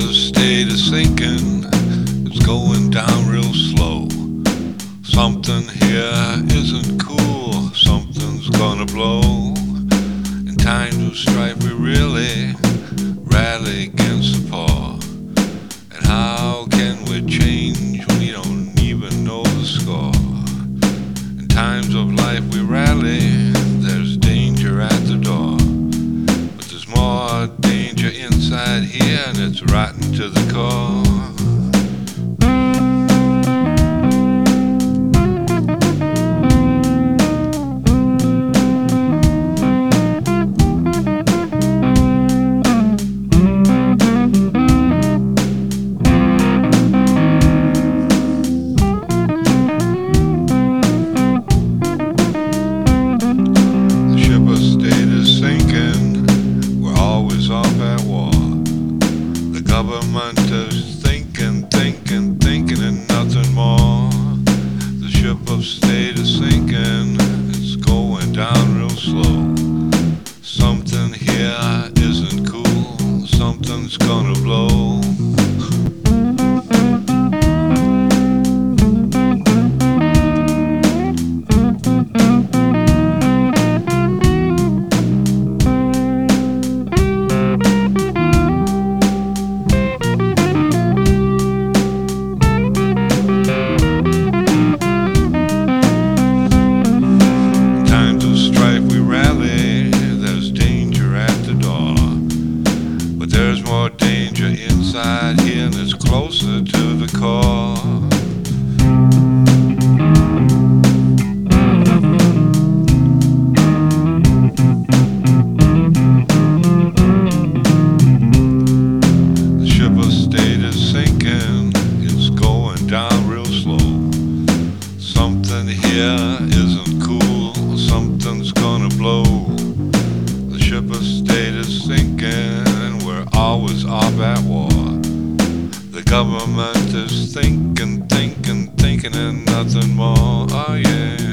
stayed a sinking. It's going down real slow. Something here isn't cool. Something's gonna blow. In times of strife, we really rally against the paw. It's rotten to the core. Government is thinking, thinking, thinking, and nothing more. The ship of state is sinking. It's going down real slow. Something here isn't cool. Something's gonna blow. The ship of state is sinking, it's going down real slow. Something here isn't cool, something's gonna blow. The ship of state is sinking, we're always off at war. Government is thinking, thinking, thinking, and nothing more. Oh, yeah.